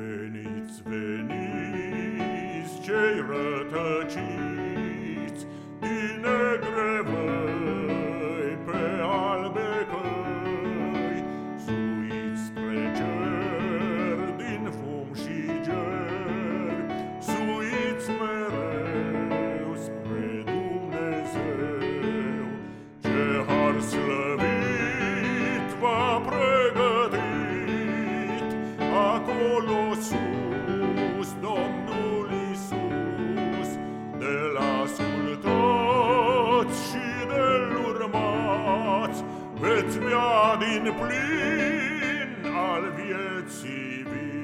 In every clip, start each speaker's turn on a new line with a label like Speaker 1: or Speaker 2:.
Speaker 1: Veniți, veniți, cei rătăciți, acolo sus, Domnul Isus, de la ascultați și de urmați, veți bea din plin al vieții vin.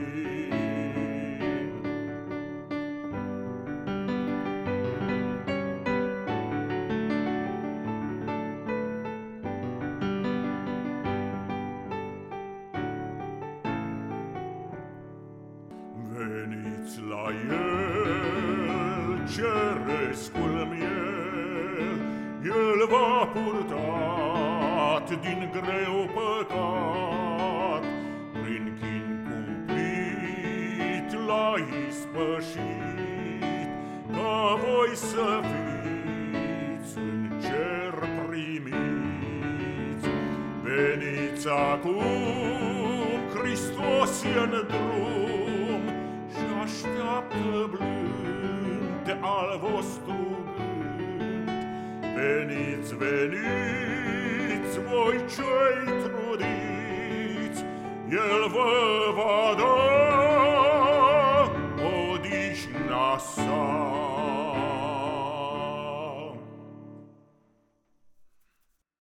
Speaker 1: Veniți la el, cerescul miel, el v-a purtat din greu păcat, prin chin cumplit l-a ispășit, ca voi să fiți în cer primiți. Veniți acum, Hristos e în drum. și așteaptă blând al vostru gând. Veniți, veniți, voi cei trudiți, El vă va da